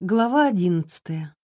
Глава одиннадцатая.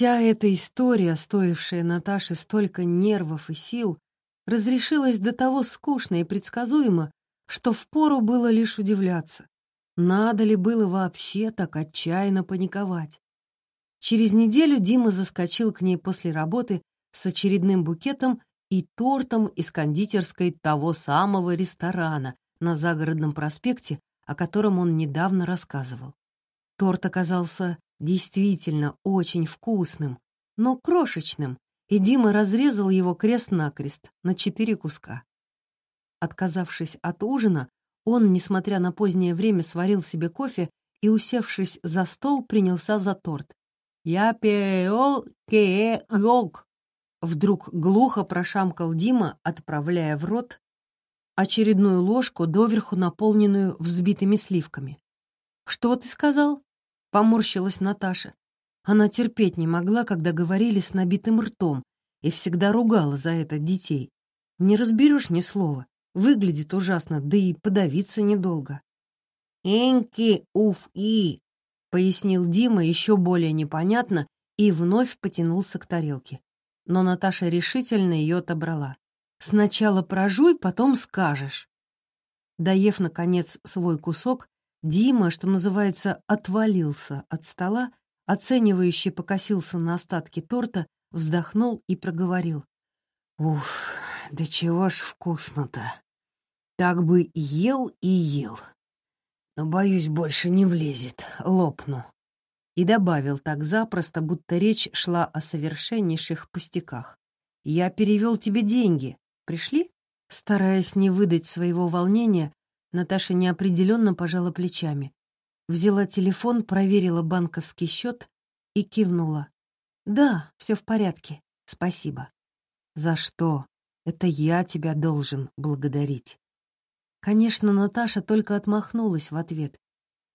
Вся эта история, стоившая Наташе столько нервов и сил, разрешилась до того скучно и предсказуемо, что впору было лишь удивляться. Надо ли было вообще так отчаянно паниковать? Через неделю Дима заскочил к ней после работы с очередным букетом и тортом из кондитерской того самого ресторана на загородном проспекте, о котором он недавно рассказывал. Торт оказался действительно очень вкусным, но крошечным, и Дима разрезал его крест-накрест на четыре куска. Отказавшись от ужина, он, несмотря на позднее время, сварил себе кофе и, усевшись за стол, принялся за торт. «Я пео ке рог», — вдруг глухо прошамкал Дима, отправляя в рот очередную ложку, доверху наполненную взбитыми сливками. «Что ты сказал?» — поморщилась Наташа. Она терпеть не могла, когда говорили с набитым ртом, и всегда ругала за это детей. Не разберешь ни слова, выглядит ужасно, да и подавиться недолго. «Энки уф и», — пояснил Дима еще более непонятно и вновь потянулся к тарелке. Но Наташа решительно ее отобрала. «Сначала прожуй, потом скажешь». Доев, наконец, свой кусок, Дима, что называется, отвалился от стола, оценивающе покосился на остатки торта, вздохнул и проговорил. «Уф, да чего ж вкусно-то! Так бы ел и ел. Но, боюсь, больше не влезет, лопну». И добавил так запросто, будто речь шла о совершеннейших пустяках. «Я перевел тебе деньги. Пришли?» Стараясь не выдать своего волнения, Наташа неопределенно пожала плечами. Взяла телефон, проверила банковский счет и кивнула. «Да, все в порядке. Спасибо». «За что? Это я тебя должен благодарить». Конечно, Наташа только отмахнулась в ответ.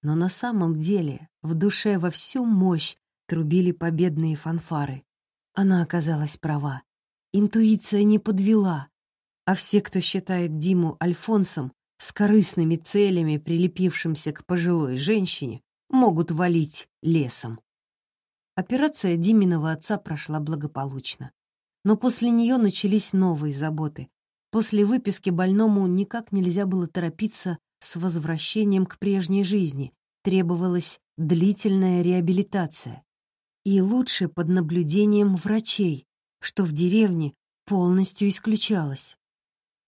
Но на самом деле в душе во всю мощь трубили победные фанфары. Она оказалась права. Интуиция не подвела. А все, кто считает Диму Альфонсом, с корыстными целями, прилепившимся к пожилой женщине, могут валить лесом. Операция Диминого отца прошла благополучно. Но после нее начались новые заботы. После выписки больному никак нельзя было торопиться с возвращением к прежней жизни. Требовалась длительная реабилитация. И лучше под наблюдением врачей, что в деревне полностью исключалось.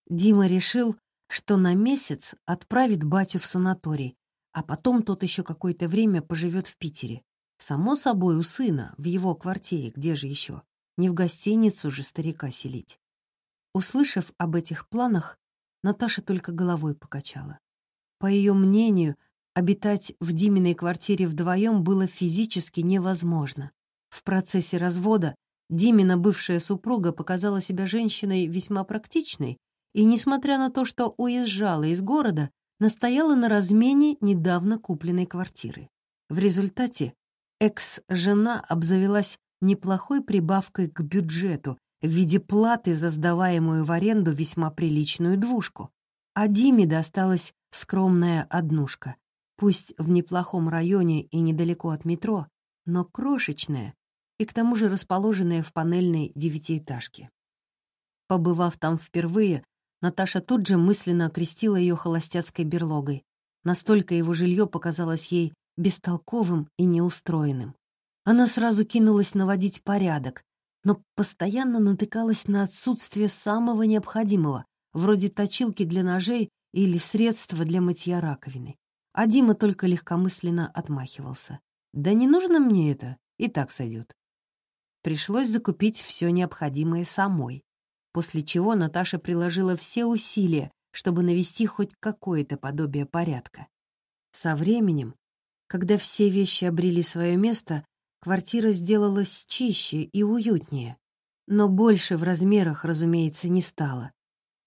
Дима решил, что на месяц отправит батю в санаторий, а потом тот еще какое-то время поживет в Питере. Само собой, у сына, в его квартире, где же еще? Не в гостиницу же старика селить. Услышав об этих планах, Наташа только головой покачала. По ее мнению, обитать в Диминой квартире вдвоем было физически невозможно. В процессе развода Димина бывшая супруга показала себя женщиной весьма практичной и, несмотря на то, что уезжала из города, настояла на размене недавно купленной квартиры. В результате экс-жена обзавелась неплохой прибавкой к бюджету в виде платы за сдаваемую в аренду весьма приличную двушку, а Диме досталась скромная однушка, пусть в неплохом районе и недалеко от метро, но крошечная и к тому же расположенная в панельной девятиэтажке. Побывав там впервые, Наташа тут же мысленно окрестила ее холостяцкой берлогой. Настолько его жилье показалось ей бестолковым и неустроенным. Она сразу кинулась наводить порядок, но постоянно натыкалась на отсутствие самого необходимого, вроде точилки для ножей или средства для мытья раковины. А Дима только легкомысленно отмахивался. «Да не нужно мне это, и так сойдет». Пришлось закупить все необходимое самой после чего Наташа приложила все усилия, чтобы навести хоть какое-то подобие порядка. Со временем, когда все вещи обрели свое место, квартира сделалась чище и уютнее, но больше в размерах, разумеется, не стало.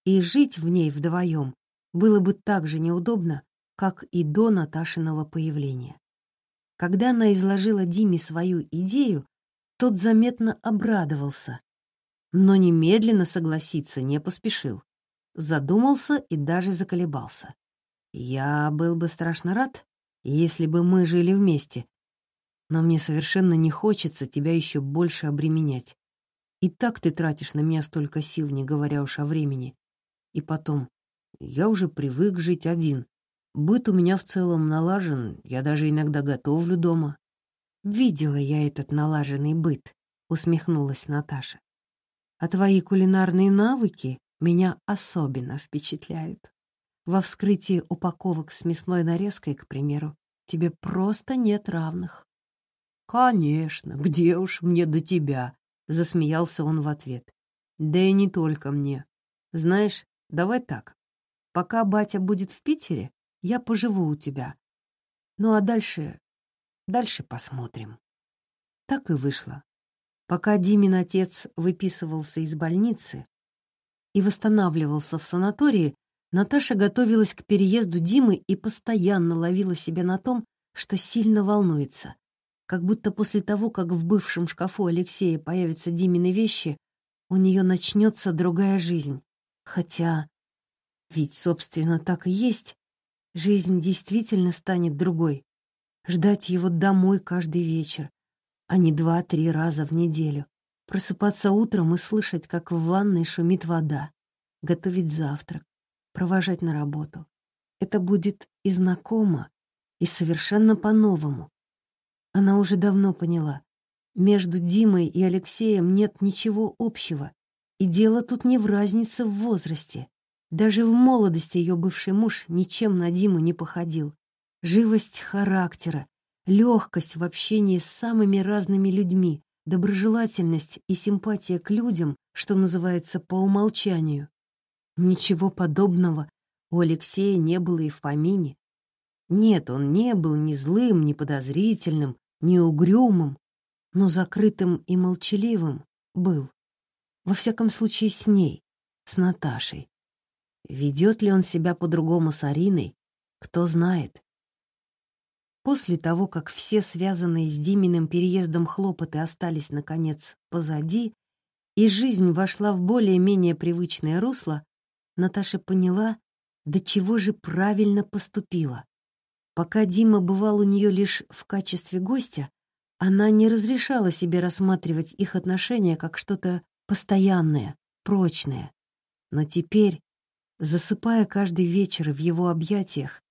И жить в ней вдвоем было бы так же неудобно, как и до Наташиного появления. Когда она изложила Диме свою идею, тот заметно обрадовался, но немедленно согласиться не поспешил. Задумался и даже заколебался. «Я был бы страшно рад, если бы мы жили вместе, но мне совершенно не хочется тебя еще больше обременять. И так ты тратишь на меня столько сил, не говоря уж о времени. И потом, я уже привык жить один. Быт у меня в целом налажен, я даже иногда готовлю дома. Видела я этот налаженный быт, усмехнулась Наташа. А твои кулинарные навыки меня особенно впечатляют. Во вскрытии упаковок с мясной нарезкой, к примеру, тебе просто нет равных. «Конечно, где уж мне до тебя?» — засмеялся он в ответ. «Да и не только мне. Знаешь, давай так. Пока батя будет в Питере, я поживу у тебя. Ну а дальше... дальше посмотрим». Так и вышло. Пока Димин отец выписывался из больницы и восстанавливался в санатории, Наташа готовилась к переезду Димы и постоянно ловила себя на том, что сильно волнуется как будто после того, как в бывшем шкафу Алексея появятся Димины вещи, у нее начнется другая жизнь. Хотя, ведь, собственно, так и есть. Жизнь действительно станет другой. Ждать его домой каждый вечер, а не два-три раза в неделю. Просыпаться утром и слышать, как в ванной шумит вода. Готовить завтрак, провожать на работу. Это будет и знакомо, и совершенно по-новому. Она уже давно поняла. Между Димой и Алексеем нет ничего общего. И дело тут не в разнице в возрасте. Даже в молодости ее бывший муж ничем на Диму не походил. Живость характера, легкость в общении с самыми разными людьми, доброжелательность и симпатия к людям, что называется, по умолчанию. Ничего подобного у Алексея не было и в помине. Нет, он не был ни злым, ни подозрительным, не угрюмым, но закрытым и молчаливым был. Во всяком случае, с ней, с Наташей. Ведет ли он себя по-другому с Ариной, кто знает. После того, как все связанные с Диминым переездом хлопоты остались, наконец, позади, и жизнь вошла в более-менее привычное русло, Наташа поняла, до чего же правильно поступила. Пока Дима бывал у нее лишь в качестве гостя, она не разрешала себе рассматривать их отношения как что-то постоянное, прочное. Но теперь, засыпая каждый вечер в его объятиях,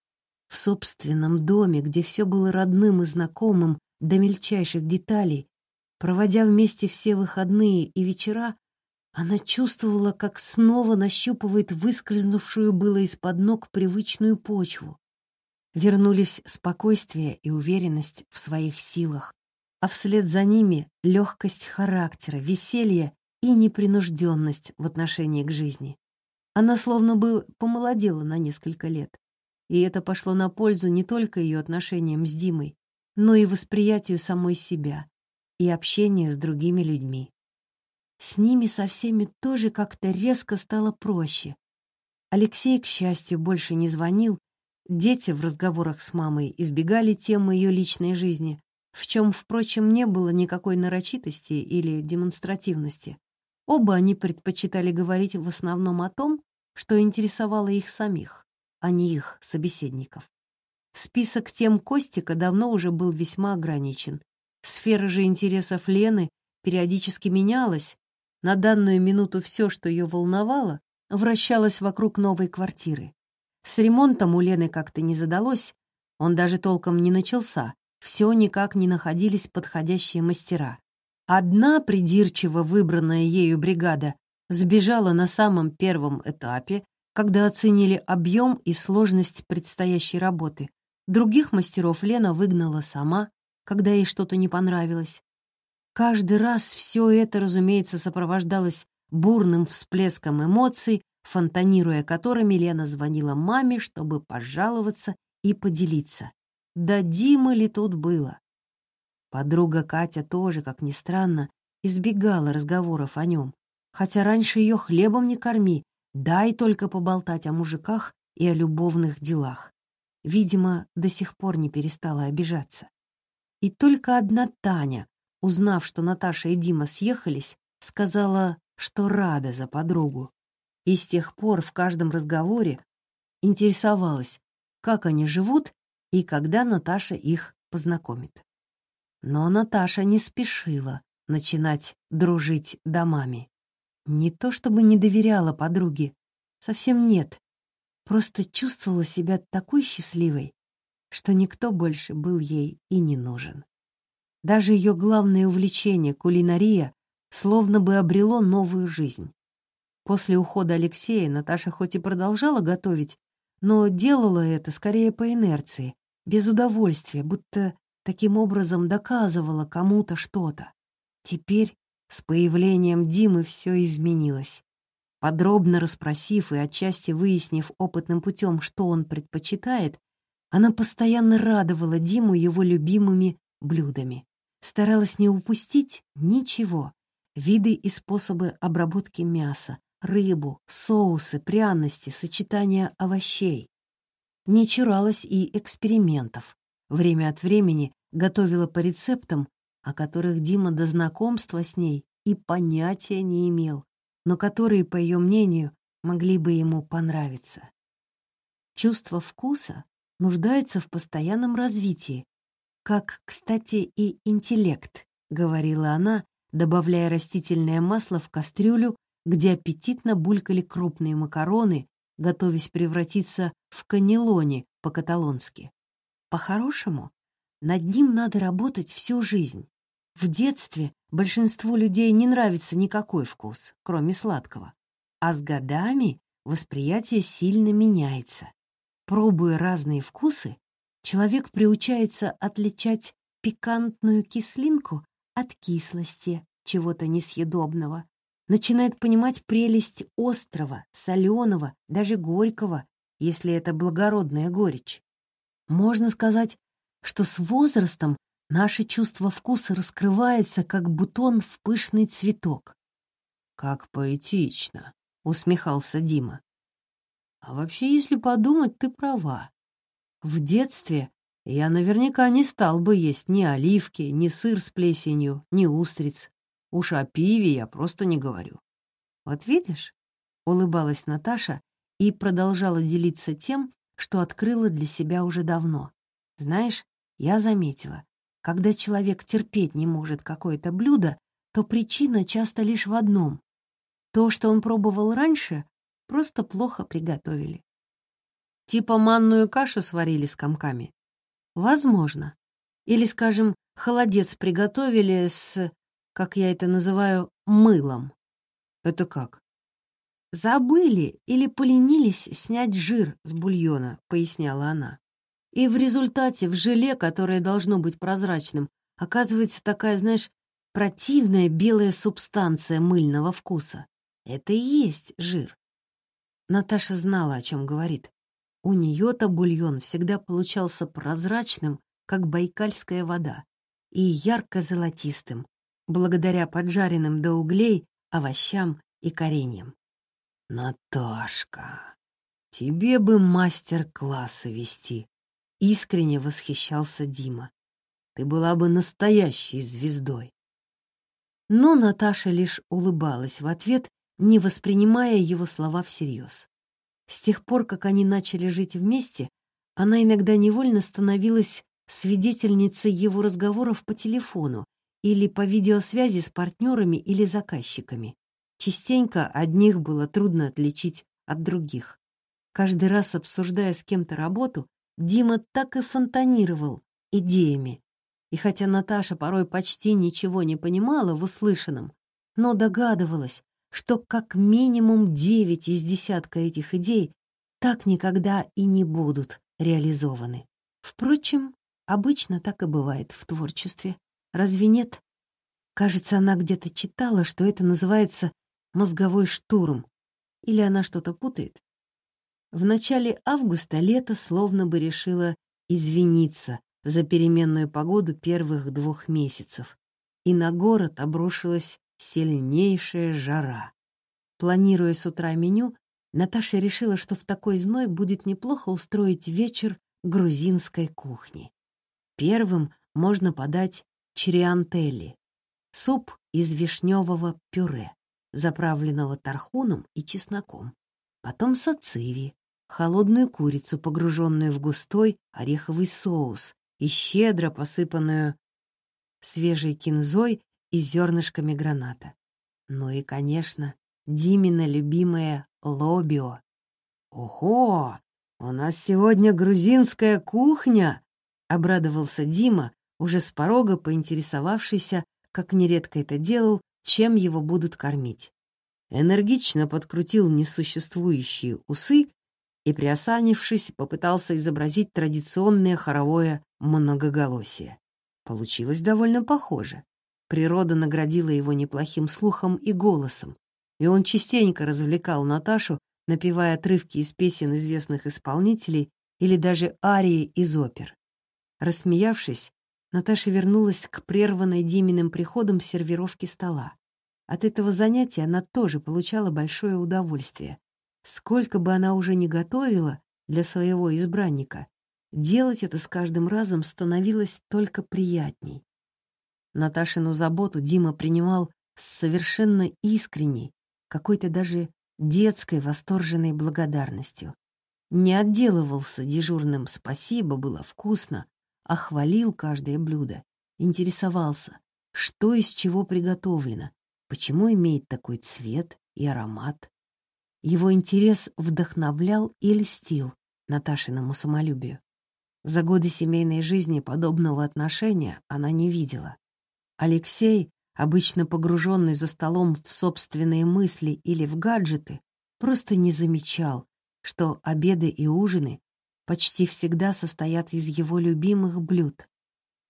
в собственном доме, где все было родным и знакомым до мельчайших деталей, проводя вместе все выходные и вечера, она чувствовала, как снова нащупывает выскользнувшую было из-под ног привычную почву. Вернулись спокойствие и уверенность в своих силах, а вслед за ними легкость характера, веселье и непринужденность в отношении к жизни. Она словно бы помолодела на несколько лет, и это пошло на пользу не только ее отношениям с Димой, но и восприятию самой себя и общению с другими людьми. С ними со всеми тоже как-то резко стало проще. Алексей, к счастью, больше не звонил Дети в разговорах с мамой избегали темы ее личной жизни, в чем, впрочем, не было никакой нарочитости или демонстративности. Оба они предпочитали говорить в основном о том, что интересовало их самих, а не их собеседников. Список тем Костика давно уже был весьма ограничен. Сфера же интересов Лены периодически менялась. На данную минуту все, что ее волновало, вращалось вокруг новой квартиры. С ремонтом у Лены как-то не задалось, он даже толком не начался, все никак не находились подходящие мастера. Одна придирчиво выбранная ею бригада сбежала на самом первом этапе, когда оценили объем и сложность предстоящей работы. Других мастеров Лена выгнала сама, когда ей что-то не понравилось. Каждый раз все это, разумеется, сопровождалось бурным всплеском эмоций, фонтанируя которыми Лена звонила маме, чтобы пожаловаться и поделиться. Да Димы ли тут было? Подруга Катя тоже, как ни странно, избегала разговоров о нем, хотя раньше ее хлебом не корми, дай только поболтать о мужиках и о любовных делах. Видимо, до сих пор не перестала обижаться. И только одна Таня, узнав, что Наташа и Дима съехались, сказала, что рада за подругу. И с тех пор в каждом разговоре интересовалась, как они живут и когда Наташа их познакомит. Но Наташа не спешила начинать дружить домами. Не то чтобы не доверяла подруге, совсем нет. Просто чувствовала себя такой счастливой, что никто больше был ей и не нужен. Даже ее главное увлечение — кулинария — словно бы обрело новую жизнь. После ухода Алексея Наташа хоть и продолжала готовить, но делала это скорее по инерции, без удовольствия, будто таким образом доказывала кому-то что-то. Теперь с появлением Димы все изменилось. Подробно расспросив и отчасти выяснив опытным путем, что он предпочитает, она постоянно радовала Диму его любимыми блюдами. Старалась не упустить ничего. Виды и способы обработки мяса, рыбу, соусы, пряности, сочетания овощей. Не чуралась и экспериментов. Время от времени готовила по рецептам, о которых Дима до знакомства с ней и понятия не имел, но которые, по ее мнению, могли бы ему понравиться. Чувство вкуса нуждается в постоянном развитии, как, кстати, и интеллект, говорила она, добавляя растительное масло в кастрюлю, где аппетитно булькали крупные макароны, готовясь превратиться в канелони по-каталонски. По-хорошему, над ним надо работать всю жизнь. В детстве большинству людей не нравится никакой вкус, кроме сладкого. А с годами восприятие сильно меняется. Пробуя разные вкусы, человек приучается отличать пикантную кислинку от кислости чего-то несъедобного, начинает понимать прелесть острого, соленого, даже горького, если это благородная горечь. Можно сказать, что с возрастом наше чувство вкуса раскрывается, как бутон в пышный цветок. «Как поэтично», — усмехался Дима. «А вообще, если подумать, ты права. В детстве я наверняка не стал бы есть ни оливки, ни сыр с плесенью, ни устриц. Уж о пиве я просто не говорю. Вот видишь?» — улыбалась Наташа и продолжала делиться тем, что открыла для себя уже давно. «Знаешь, я заметила, когда человек терпеть не может какое-то блюдо, то причина часто лишь в одном. То, что он пробовал раньше, просто плохо приготовили. Типа манную кашу сварили с комками? Возможно. Или, скажем, холодец приготовили с, как я это называю, мылом. Это как? Забыли или поленились снять жир с бульона, поясняла она. И в результате в желе, которое должно быть прозрачным, оказывается такая, знаешь, противная белая субстанция мыльного вкуса. Это и есть жир. Наташа знала, о чем говорит. У нее-то бульон всегда получался прозрачным, как байкальская вода, и ярко-золотистым, благодаря поджаренным до углей, овощам и кореньям. «Наташка, тебе бы мастер-классы вести», Искренне восхищался Дима. Ты была бы настоящей звездой. Но Наташа лишь улыбалась в ответ, не воспринимая его слова всерьез. С тех пор, как они начали жить вместе, она иногда невольно становилась свидетельницей его разговоров по телефону или по видеосвязи с партнерами или заказчиками. Частенько одних было трудно отличить от других. Каждый раз, обсуждая с кем-то работу, Дима так и фонтанировал идеями. И хотя Наташа порой почти ничего не понимала в услышанном, но догадывалась, что как минимум девять из десятка этих идей так никогда и не будут реализованы. Впрочем, обычно так и бывает в творчестве. Разве нет? Кажется, она где-то читала, что это называется мозговой штурм. Или она что-то путает? В начале августа лето словно бы решило извиниться за переменную погоду первых двух месяцев, и на город обрушилась сильнейшая жара. Планируя с утра меню, Наташа решила, что в такой зной будет неплохо устроить вечер грузинской кухни. Первым можно подать чириантелли — суп из вишневого пюре, заправленного тархуном и чесноком. Потом сациви — холодную курицу, погруженную в густой ореховый соус и щедро посыпанную свежей кинзой и зернышками граната. Ну и, конечно, Димина любимая лобио. «Ого! У нас сегодня грузинская кухня!» — обрадовался Дима, уже с порога поинтересовавшийся, как нередко это делал, чем его будут кормить. Энергично подкрутил несуществующие усы и, приосанившись, попытался изобразить традиционное хоровое многоголосие. Получилось довольно похоже. Природа наградила его неплохим слухом и голосом, и он частенько развлекал Наташу, напевая отрывки из песен известных исполнителей или даже арии из опер. Рассмеявшись, Наташа вернулась к прерванной Диминым приходом сервировки стола. От этого занятия она тоже получала большое удовольствие. Сколько бы она уже ни готовила для своего избранника, делать это с каждым разом становилось только приятней. Наташину заботу Дима принимал с совершенно искренней, какой-то даже детской восторженной благодарностью. Не отделывался дежурным «спасибо, было вкусно», а хвалил каждое блюдо, интересовался, что из чего приготовлено, почему имеет такой цвет и аромат. Его интерес вдохновлял и льстил Наташиному самолюбию. За годы семейной жизни подобного отношения она не видела. Алексей, обычно погруженный за столом в собственные мысли или в гаджеты, просто не замечал, что обеды и ужины почти всегда состоят из его любимых блюд.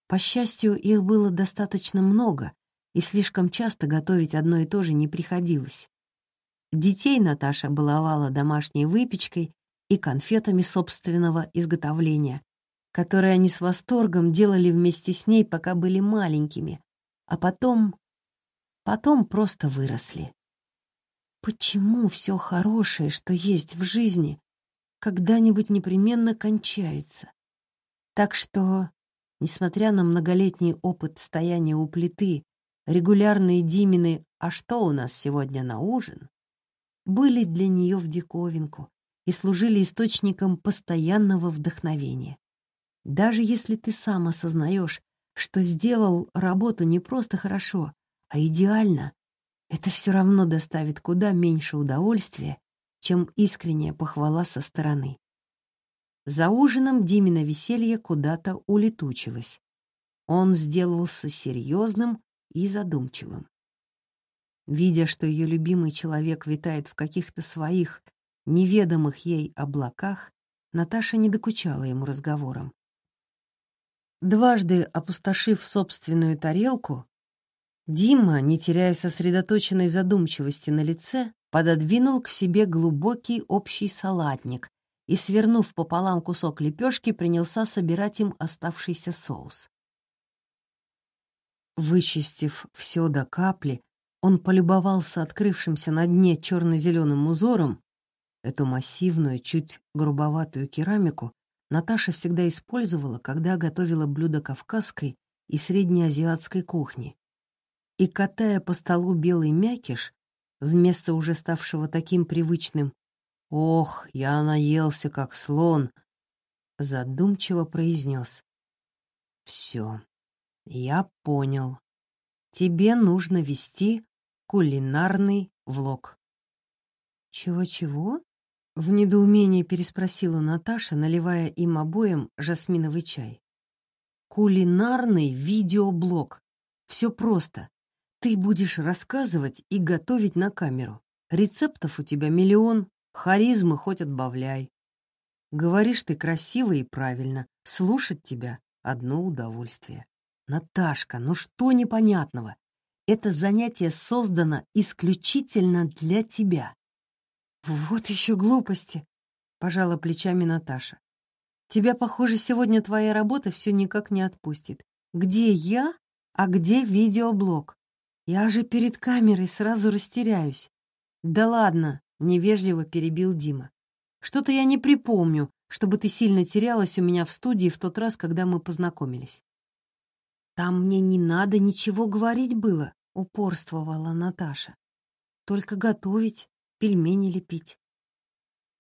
По счастью, их было достаточно много, и слишком часто готовить одно и то же не приходилось. Детей Наташа баловала домашней выпечкой и конфетами собственного изготовления, которые они с восторгом делали вместе с ней, пока были маленькими, а потом потом просто выросли. Почему все хорошее, что есть в жизни, когда-нибудь непременно кончается? Так что, несмотря на многолетний опыт стояния у плиты, регулярные Димины «А что у нас сегодня на ужин?» Были для нее в диковинку и служили источником постоянного вдохновения. Даже если ты сам осознаешь, что сделал работу не просто хорошо, а идеально, это все равно доставит куда меньше удовольствия, чем искренняя похвала со стороны. За ужином Димина веселье куда-то улетучилось. Он сделался серьезным и задумчивым. Видя, что ее любимый человек витает в каких-то своих, неведомых ей облаках, Наташа не докучала ему разговором. Дважды опустошив собственную тарелку, Дима, не теряя сосредоточенной задумчивости на лице, пододвинул к себе глубокий общий салатник и, свернув пополам кусок лепешки, принялся собирать им оставшийся соус. Вычистив все до капли, он полюбовался открывшимся на дне черно-зеленым узором. Эту массивную, чуть грубоватую керамику Наташа всегда использовала, когда готовила блюда кавказской и среднеазиатской кухни и, катая по столу белый мякиш, вместо уже ставшего таким привычным «Ох, я наелся, как слон», задумчиво произнес. «Все, я понял. Тебе нужно вести кулинарный влог». «Чего-чего?» — в недоумении переспросила Наташа, наливая им обоим жасминовый чай. «Кулинарный видеоблог. Все просто. Ты будешь рассказывать и готовить на камеру. Рецептов у тебя миллион, харизмы хоть отбавляй. Говоришь ты красиво и правильно, слушать тебя — одно удовольствие. Наташка, ну что непонятного? Это занятие создано исключительно для тебя. Вот еще глупости, пожала плечами Наташа. Тебя, похоже, сегодня твоя работа все никак не отпустит. Где я, а где видеоблог? Я же перед камерой сразу растеряюсь. Да ладно, невежливо перебил Дима. Что-то я не припомню, чтобы ты сильно терялась у меня в студии в тот раз, когда мы познакомились. Там мне не надо ничего говорить было, упорствовала Наташа. Только готовить, пельмени лепить.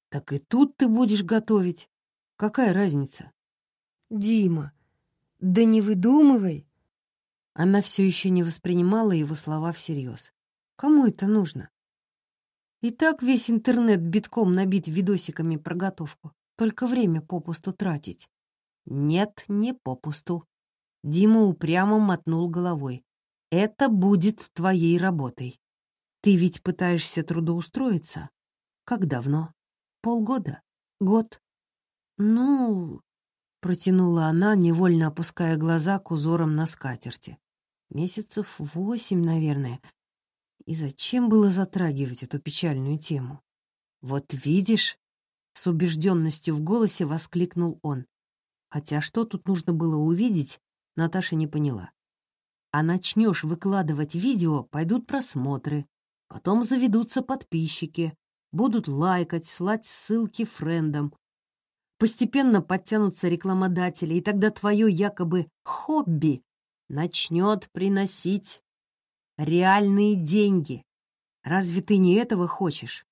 Так и тут ты будешь готовить. Какая разница? Дима, да не выдумывай. Она все еще не воспринимала его слова всерьез. Кому это нужно? И так весь интернет битком набит видосиками про готовку. Только время попусту тратить. Нет, не попусту. Дима упрямо мотнул головой. Это будет твоей работой. Ты ведь пытаешься трудоустроиться? Как давно? Полгода? Год? Ну, протянула она, невольно опуская глаза к узорам на скатерти. Месяцев восемь, наверное. И зачем было затрагивать эту печальную тему? «Вот видишь!» — с убежденностью в голосе воскликнул он. Хотя что тут нужно было увидеть, Наташа не поняла. А начнешь выкладывать видео, пойдут просмотры, потом заведутся подписчики, будут лайкать, слать ссылки френдам. Постепенно подтянутся рекламодатели, и тогда твое якобы хобби начнет приносить реальные деньги. Разве ты не этого хочешь?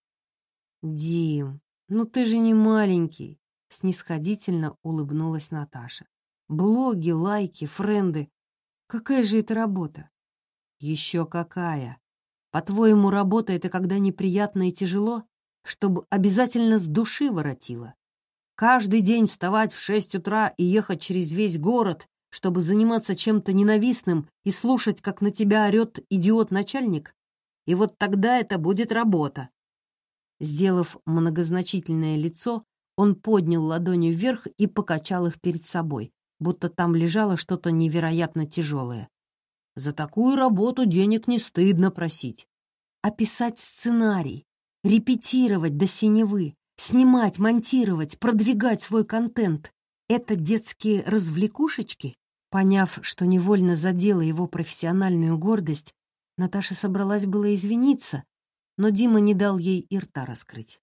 Дим, ну ты же не маленький, снисходительно улыбнулась Наташа. Блоги, лайки, френды. Какая же это работа? Еще какая. По-твоему, работа — это когда неприятно и тяжело, чтобы обязательно с души воротило? Каждый день вставать в шесть утра и ехать через весь город, чтобы заниматься чем-то ненавистным и слушать, как на тебя орет идиот-начальник? И вот тогда это будет работа. Сделав многозначительное лицо, он поднял ладони вверх и покачал их перед собой, будто там лежало что-то невероятно тяжелое. За такую работу денег не стыдно просить. А писать сценарий, репетировать до синевы, снимать, монтировать, продвигать свой контент — это детские развлекушечки? Поняв, что невольно задела его профессиональную гордость, Наташа собралась было извиниться, но Дима не дал ей и рта раскрыть.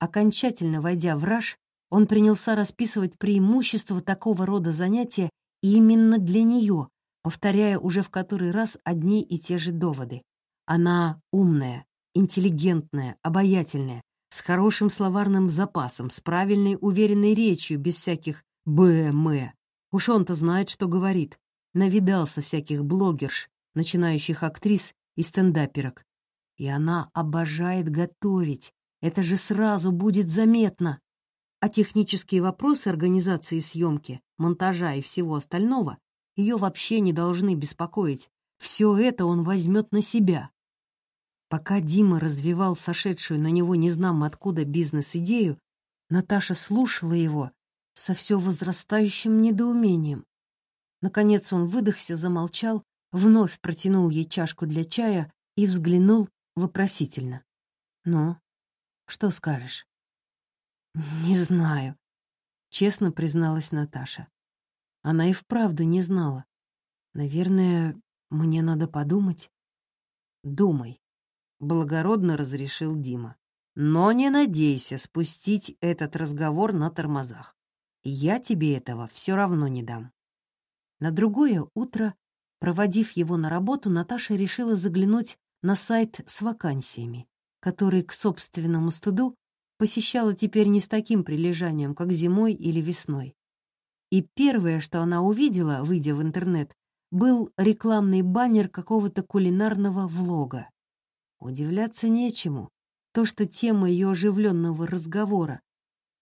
Окончательно войдя в раж, он принялся расписывать преимущества такого рода занятия именно для нее, повторяя уже в который раз одни и те же доводы. Она умная, интеллигентная, обаятельная, с хорошим словарным запасом, с правильной уверенной речью, без всяких «б-м». Уж он-то знает, что говорит. Навидался всяких блогерш, начинающих актрис и стендаперок. И она обожает готовить. Это же сразу будет заметно. А технические вопросы организации съемки, монтажа и всего остального ее вообще не должны беспокоить. Все это он возьмет на себя. Пока Дима развивал сошедшую на него незнамо откуда бизнес-идею, Наташа слушала его со все возрастающим недоумением. Наконец он выдохся, замолчал, вновь протянул ей чашку для чая и взглянул вопросительно. «Ну, что скажешь?» «Не знаю», — честно призналась Наташа. Она и вправду не знала. «Наверное, мне надо подумать». «Думай», — благородно разрешил Дима. «Но не надейся спустить этот разговор на тормозах. Я тебе этого все равно не дам. На другое утро, проводив его на работу, Наташа решила заглянуть на сайт с вакансиями, который, к собственному стыду, посещала теперь не с таким прилежанием, как зимой или весной. И первое, что она увидела, выйдя в интернет, был рекламный баннер какого-то кулинарного влога. Удивляться нечему. То, что тема ее оживленного разговора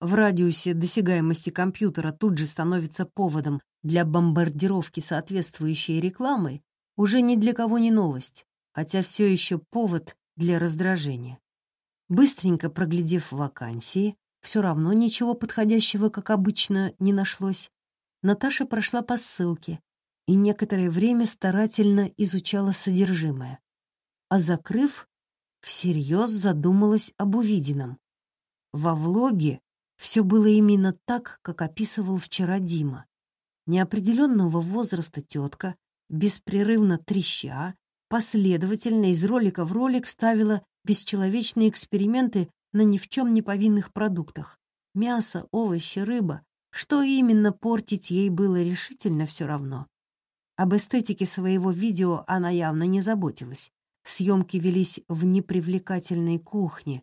в радиусе досягаемости компьютера тут же становится поводом для бомбардировки соответствующей рекламой, уже ни для кого не новость, хотя все еще повод для раздражения. Быстренько проглядев вакансии, все равно ничего подходящего, как обычно, не нашлось, Наташа прошла по ссылке и некоторое время старательно изучала содержимое, а закрыв, всерьез задумалась об увиденном. Во влоге все было именно так, как описывал вчера Дима. Неопределенного возраста тетка, беспрерывно треща, последовательно из ролика в ролик ставила бесчеловечные эксперименты на ни в чем не повинных продуктах. Мясо, овощи, рыба. Что именно портить ей было решительно все равно. Об эстетике своего видео она явно не заботилась. Съемки велись в непривлекательной кухне.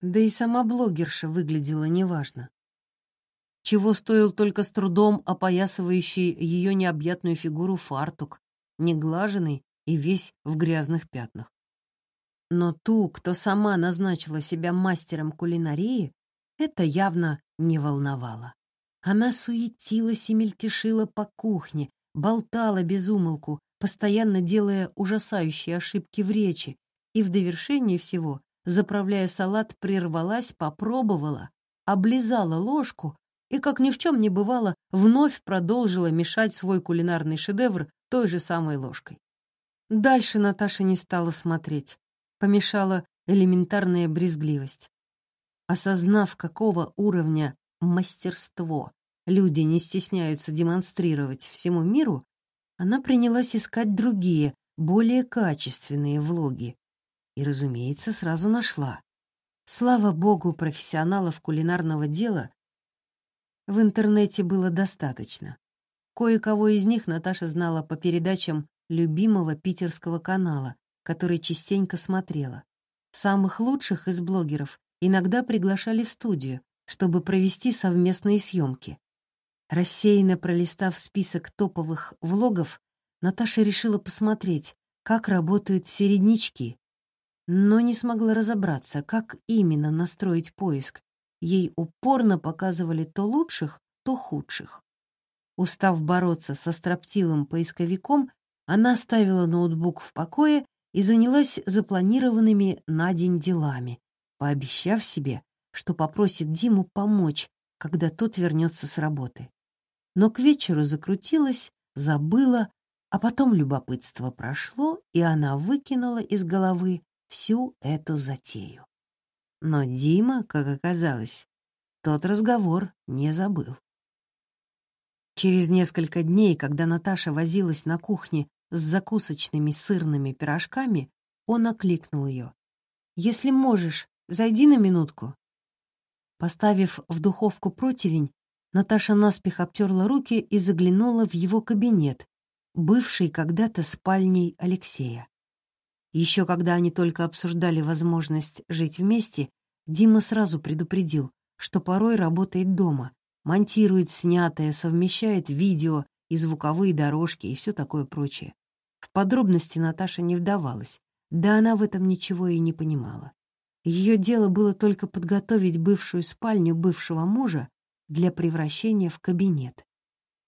Да и сама блогерша выглядела неважно. Чего стоил только с трудом опоясывающий ее необъятную фигуру фартук, неглаженный и весь в грязных пятнах. Но ту, кто сама назначила себя мастером кулинарии, это явно не волновало. Она суетилась и мельтешила по кухне, болтала без умолку, постоянно делая ужасающие ошибки в речи, и в довершении всего, заправляя салат, прервалась, попробовала, облизала ложку и, как ни в чем не бывало, вновь продолжила мешать свой кулинарный шедевр той же самой ложкой. Дальше Наташа не стала смотреть. Помешала элементарная брезгливость. Осознав, какого уровня мастерство люди не стесняются демонстрировать всему миру, она принялась искать другие, более качественные влоги. И, разумеется, сразу нашла. Слава богу, профессионалов кулинарного дела в интернете было достаточно. Кое-кого из них Наташа знала по передачам любимого питерского канала, который частенько смотрела. Самых лучших из блогеров иногда приглашали в студию, чтобы провести совместные съемки. Рассеянно пролистав список топовых влогов, Наташа решила посмотреть, как работают середнячки, но не смогла разобраться, как именно настроить поиск. Ей упорно показывали то лучших, то худших. Устав бороться со строптивым поисковиком, она оставила ноутбук в покое и занялась запланированными на день делами, пообещав себе, что попросит Диму помочь, когда тот вернется с работы но к вечеру закрутилась, забыла, а потом любопытство прошло, и она выкинула из головы всю эту затею. Но Дима, как оказалось, тот разговор не забыл. Через несколько дней, когда Наташа возилась на кухне с закусочными сырными пирожками, он окликнул ее. «Если можешь, зайди на минутку». Поставив в духовку противень, Наташа наспех обтерла руки и заглянула в его кабинет, бывший когда-то спальней Алексея. Еще когда они только обсуждали возможность жить вместе, Дима сразу предупредил, что порой работает дома, монтирует снятое, совмещает видео и звуковые дорожки и все такое прочее. Подробности Наташа не вдавалась, да она в этом ничего и не понимала. Ее дело было только подготовить бывшую спальню бывшего мужа для превращения в кабинет.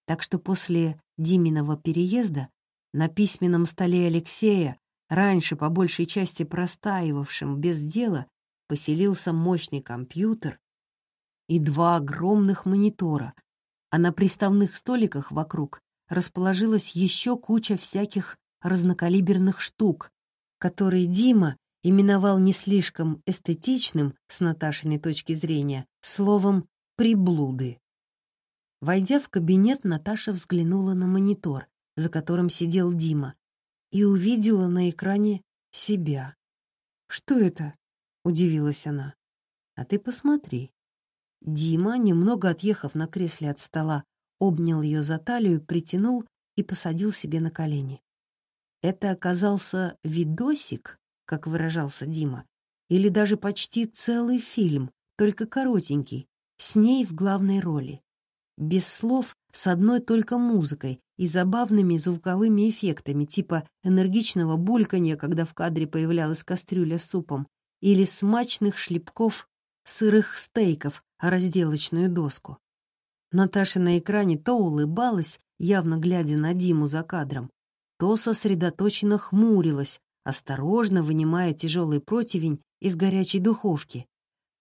Так что после Диминого переезда на письменном столе Алексея, раньше по большей части простаивавшим без дела, поселился мощный компьютер и два огромных монитора, а на приставных столиках вокруг расположилась еще куча всяких разнокалиберных штук, которые Дима именовал не слишком эстетичным с Наташиной точки зрения словом приблуды. Войдя в кабинет, Наташа взглянула на монитор, за которым сидел Дима, и увидела на экране себя. «Что это?» — удивилась она. «А ты посмотри». Дима, немного отъехав на кресле от стола, обнял ее за талию, притянул и посадил себе на колени. Это оказался видосик, как выражался Дима, или даже почти целый фильм, только коротенький, с ней в главной роли. Без слов, с одной только музыкой и забавными звуковыми эффектами, типа энергичного бульканья, когда в кадре появлялась кастрюля с супом, или смачных шлепков сырых стейков о разделочную доску. Наташа на экране то улыбалась, явно глядя на Диму за кадром, то сосредоточенно хмурилась, осторожно вынимая тяжелый противень из горячей духовки,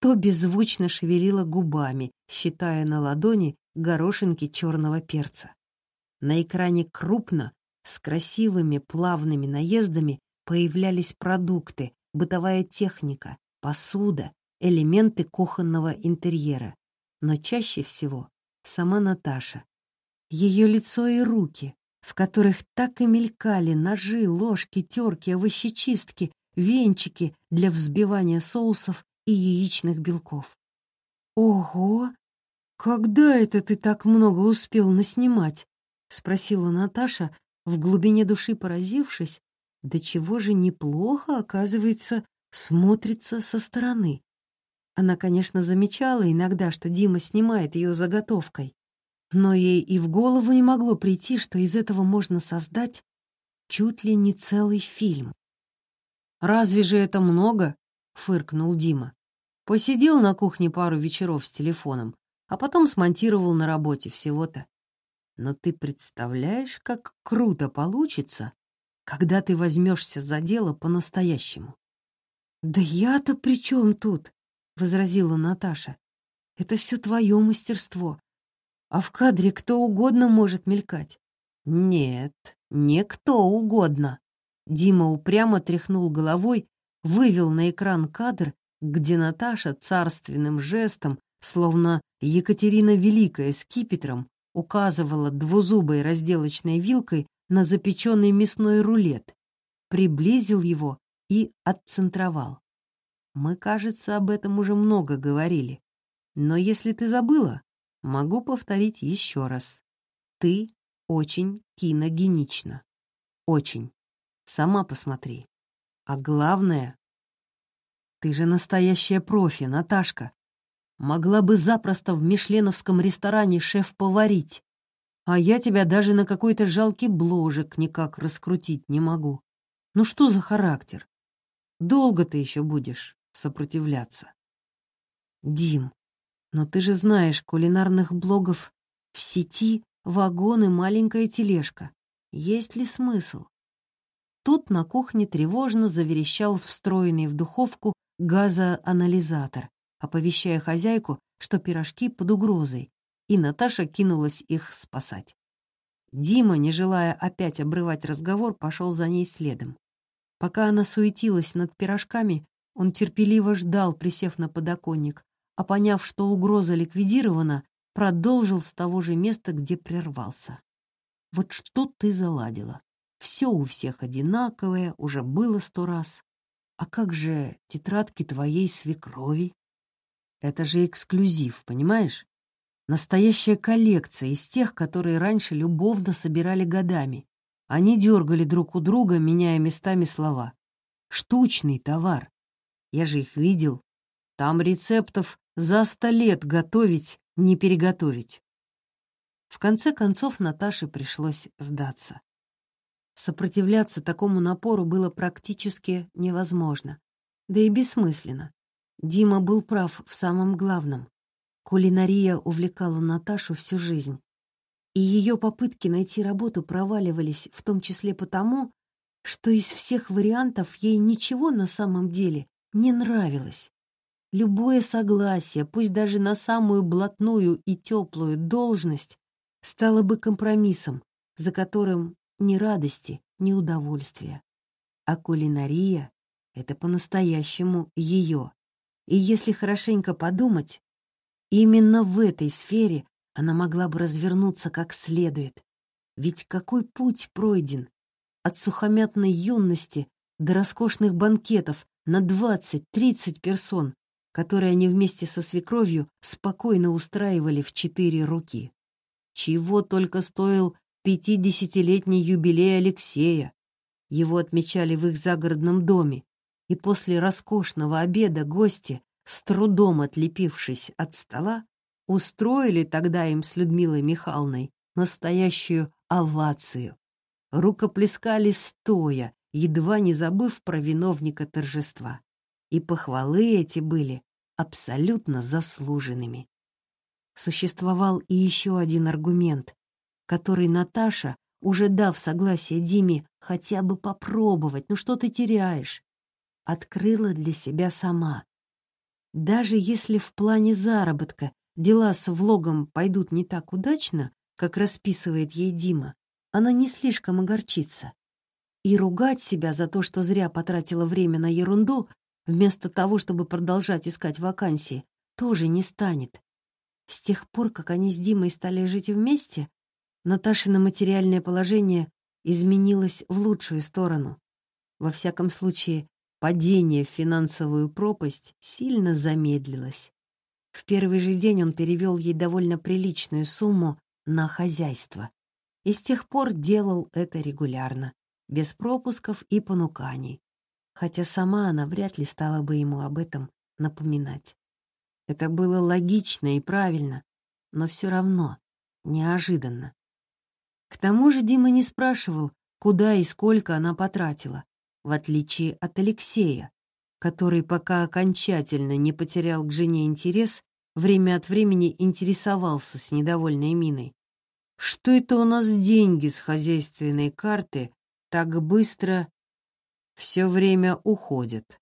то беззвучно шевелила губами, считая на ладони горошинки черного перца. На экране крупно, с красивыми плавными наездами появлялись продукты, бытовая техника, посуда, элементы кухонного интерьера. Но чаще всего сама Наташа. Ее лицо и руки, в которых так и мелькали ножи, ложки, терки, овощечистки, венчики для взбивания соусов и яичных белков. «Ого! Когда это ты так много успел наснимать?» — спросила Наташа, в глубине души поразившись, до чего же неплохо, оказывается, смотрится со стороны. Она, конечно, замечала иногда, что Дима снимает ее заготовкой, но ей и в голову не могло прийти, что из этого можно создать чуть ли не целый фильм. «Разве же это много?» — фыркнул Дима. Посидел на кухне пару вечеров с телефоном, а потом смонтировал на работе всего-то. Но ты представляешь, как круто получится, когда ты возьмешься за дело по-настоящему. «Да я-то при чем тут?» — возразила Наташа. «Это все твое мастерство. А в кадре кто угодно может мелькать». «Нет, не кто угодно». Дима упрямо тряхнул головой, вывел на экран кадр, где Наташа царственным жестом, словно Екатерина Великая с кипетром, указывала двузубой разделочной вилкой на запеченный мясной рулет, приблизил его и отцентровал. Мы, кажется, об этом уже много говорили. Но если ты забыла, могу повторить еще раз. Ты очень киногенична. Очень. Сама посмотри. А главное... Ты же настоящая профи, Наташка. Могла бы запросто в мишленовском ресторане шеф-поварить. А я тебя даже на какой-то жалкий бложек никак раскрутить не могу. Ну что за характер? Долго ты еще будешь сопротивляться? Дим, но ты же знаешь, кулинарных блогов в сети вагон и маленькая тележка. Есть ли смысл? Тут на кухне тревожно заверещал встроенный в духовку газоанализатор, оповещая хозяйку, что пирожки под угрозой, и Наташа кинулась их спасать. Дима, не желая опять обрывать разговор, пошел за ней следом. Пока она суетилась над пирожками, он терпеливо ждал, присев на подоконник, а поняв, что угроза ликвидирована, продолжил с того же места, где прервался. «Вот что ты заладила? Все у всех одинаковое, уже было сто раз. А как же тетрадки твоей свекрови? Это же эксклюзив, понимаешь? Настоящая коллекция из тех, которые раньше любовно собирали годами. Они дергали друг у друга, меняя местами слова. Штучный товар. Я же их видел. Там рецептов за сто лет готовить, не переготовить. В конце концов Наташе пришлось сдаться. Сопротивляться такому напору было практически невозможно. Да и бессмысленно. Дима был прав в самом главном. Кулинария увлекала Наташу всю жизнь. И ее попытки найти работу проваливались в том числе потому, что из всех вариантов ей ничего на самом деле не нравилось. Любое согласие, пусть даже на самую блатную и теплую должность, стало бы компромиссом, за которым ни радости, ни удовольствия. А кулинария — это по-настоящему ее. И если хорошенько подумать, Именно в этой сфере она могла бы развернуться как следует. Ведь какой путь пройден? От сухомятной юности до роскошных банкетов на 20-30 персон, которые они вместе со свекровью спокойно устраивали в четыре руки. Чего только стоил пятидесятилетний юбилей Алексея. Его отмечали в их загородном доме, и после роскошного обеда гости с трудом отлепившись от стола, устроили тогда им с Людмилой Михайловной настоящую овацию. Рукоплескали стоя, едва не забыв про виновника торжества. И похвалы эти были абсолютно заслуженными. Существовал и еще один аргумент, который Наташа, уже дав согласие Диме хотя бы попробовать, ну что ты теряешь, открыла для себя сама. Даже если в плане заработка дела с влогом пойдут не так удачно, как расписывает ей Дима, она не слишком огорчится. И ругать себя за то, что зря потратила время на ерунду, вместо того, чтобы продолжать искать вакансии, тоже не станет. С тех пор, как они с Димой стали жить вместе, Наташино материальное положение изменилось в лучшую сторону. Во всяком случае, падение в финансовую пропасть сильно замедлилось. В первый же день он перевел ей довольно приличную сумму на хозяйство. И с тех пор делал это регулярно, без пропусков и понуканий. Хотя сама она вряд ли стала бы ему об этом напоминать. Это было логично и правильно, но все равно неожиданно. К тому же Дима не спрашивал, куда и сколько она потратила, в отличие от Алексея, который пока окончательно не потерял к жене интерес, время от времени интересовался с недовольной миной. Что это у нас деньги с хозяйственной карты так быстро все время уходят?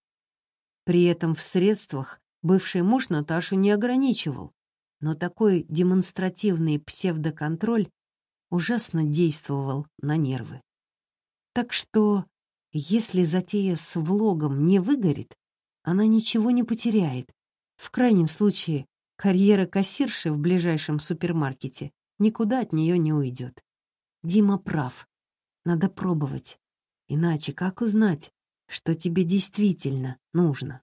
При этом в средствах бывший муж Наташу не ограничивал, но такой демонстративный псевдоконтроль ужасно действовал на нервы. Так что если затея с влогом не выгорит, она ничего не потеряет. В крайнем случае, карьера кассирши в ближайшем супермаркете никуда от нее не уйдет. Дима прав. Надо пробовать. Иначе как узнать, что тебе действительно нужно?